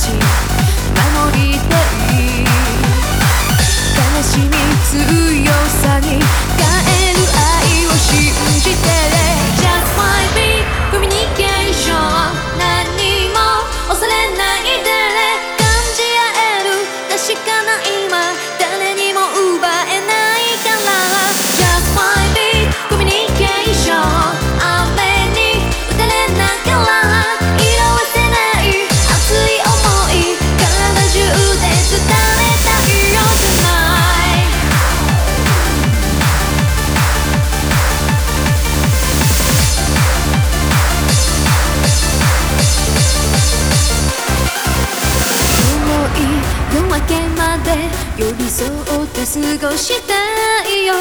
差し寄り添って過ごしたいよ。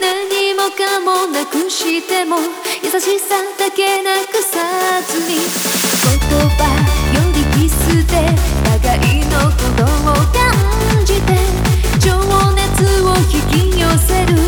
何もかもなくしても優しさだけなくさずに。言葉よりキスで互いのことを感じて情熱を引き寄せる。